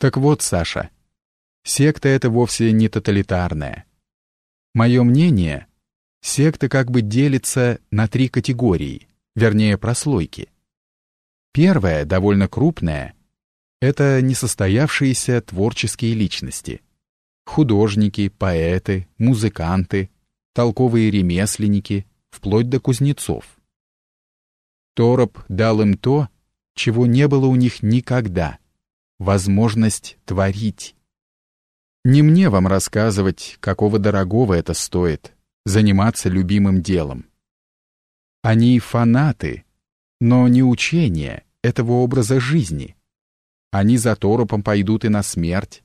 Так вот, Саша, секта это вовсе не тоталитарная. Мое мнение, секта как бы делится на три категории, вернее прослойки. Первая, довольно крупная, это несостоявшиеся творческие личности. Художники, поэты, музыканты, толковые ремесленники, вплоть до кузнецов. Тороп дал им то, чего не было у них никогда — возможность творить. Не мне вам рассказывать, какого дорогого это стоит — заниматься любимым делом. Они фанаты, но не учения этого образа жизни. Они за торопом пойдут и на смерть.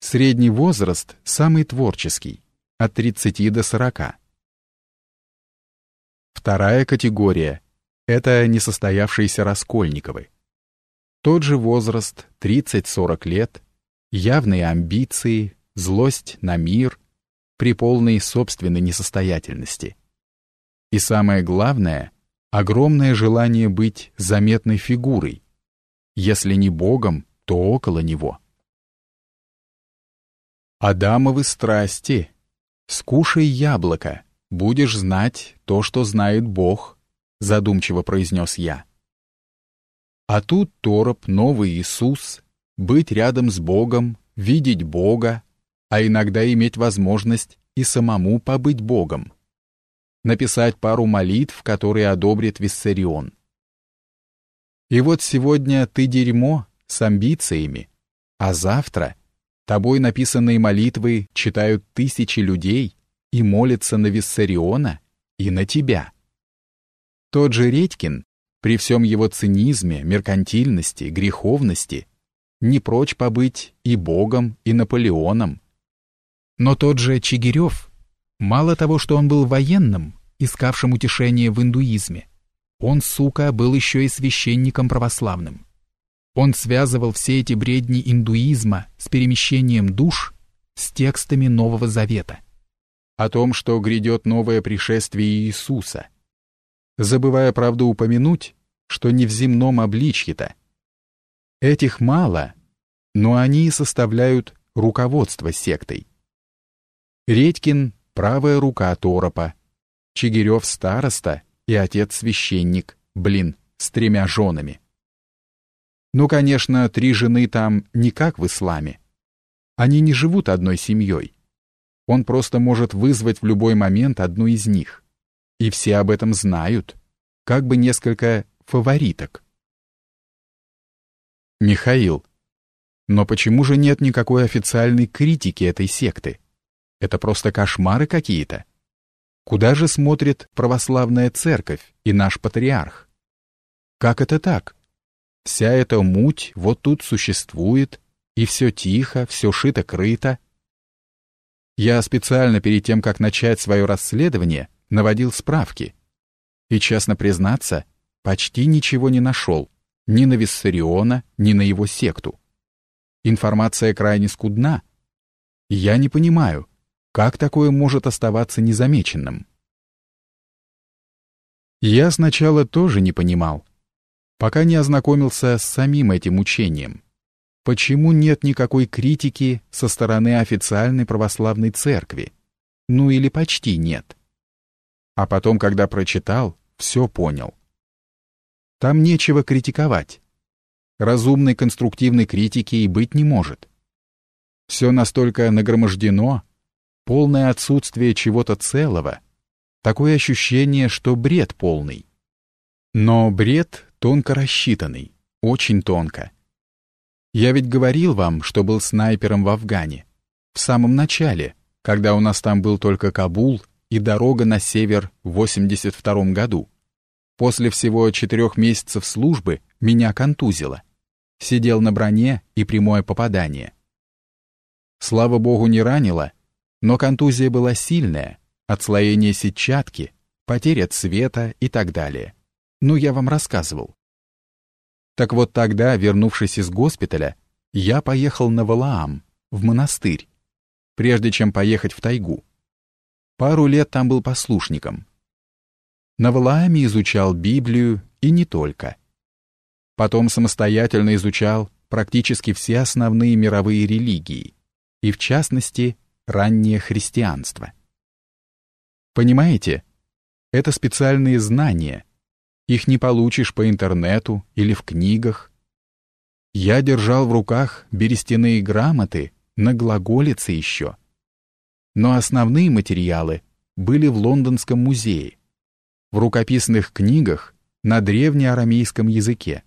Средний возраст самый творческий, от 30 до 40. Вторая категория — это несостоявшиеся Раскольниковы. Тот же возраст, 30-40 лет, явные амбиции, злость на мир, при полной собственной несостоятельности. И самое главное — огромное желание быть заметной фигурой, если не Богом, то около Него. Адамовы страсти. Скушай яблоко, будешь знать то, что знает Бог, задумчиво произнес я. А тут тороп, новый Иисус, быть рядом с Богом, видеть Бога, а иногда иметь возможность и самому побыть Богом. Написать пару молитв, которые одобрит Виссарион. И вот сегодня ты дерьмо с амбициями, а завтра тобой написанные молитвы читают тысячи людей и молятся на Виссариона и на тебя. Тот же Редькин, при всем его цинизме, меркантильности, греховности, не прочь побыть и Богом, и Наполеоном. Но тот же Чигирев, мало того, что он был военным, искавшим утешение в индуизме, он, сука, был еще и священником православным. Он связывал все эти бредни индуизма с перемещением душ с текстами Нового Завета. О том, что грядет новое пришествие Иисуса. Забывая, правда, упомянуть, что не в земном обличье-то. Этих мало, но они составляют руководство сектой. Редькин — правая рука Торопа, Чигирев — староста и отец-священник, блин, с тремя женами. Ну, конечно, три жены там не как в исламе. Они не живут одной семьей. Он просто может вызвать в любой момент одну из них. И все об этом знают, как бы несколько фавориток. Михаил, но почему же нет никакой официальной критики этой секты? Это просто кошмары какие-то. Куда же смотрит православная церковь и наш патриарх? Как это так? Вся эта муть вот тут существует, и все тихо, все шито-крыто. Я специально перед тем, как начать свое расследование, наводил справки. И, честно признаться, почти ничего не нашел, ни на Виссариона, ни на его секту. Информация крайне скудна. Я не понимаю, как такое может оставаться незамеченным? Я сначала тоже не понимал, пока не ознакомился с самим этим учением. Почему нет никакой критики со стороны официальной православной церкви? Ну или почти нет. А потом, когда прочитал, все понял. Там нечего критиковать. Разумной конструктивной критики и быть не может. Все настолько нагромождено, полное отсутствие чего-то целого, такое ощущение, что бред полный. Но бред тонко рассчитанный, очень тонко. Я ведь говорил вам, что был снайпером в Афгане. В самом начале, когда у нас там был только Кабул и дорога на север в 82 году. После всего четырех месяцев службы меня контузило. Сидел на броне и прямое попадание. Слава богу, не ранило, но контузия была сильная, отслоение сетчатки, потеря цвета и так далее. Ну, я вам рассказывал. Так вот тогда, вернувшись из госпиталя, я поехал на Валаам, в монастырь, прежде чем поехать в тайгу. Пару лет там был послушником. На Валааме изучал Библию и не только. Потом самостоятельно изучал практически все основные мировые религии, и в частности, раннее христианство. Понимаете, это специальные знания. Их не получишь по интернету или в книгах. Я держал в руках берестяные грамоты на глаголице еще. Но основные материалы были в Лондонском музее, в рукописных книгах на древнеарамейском языке.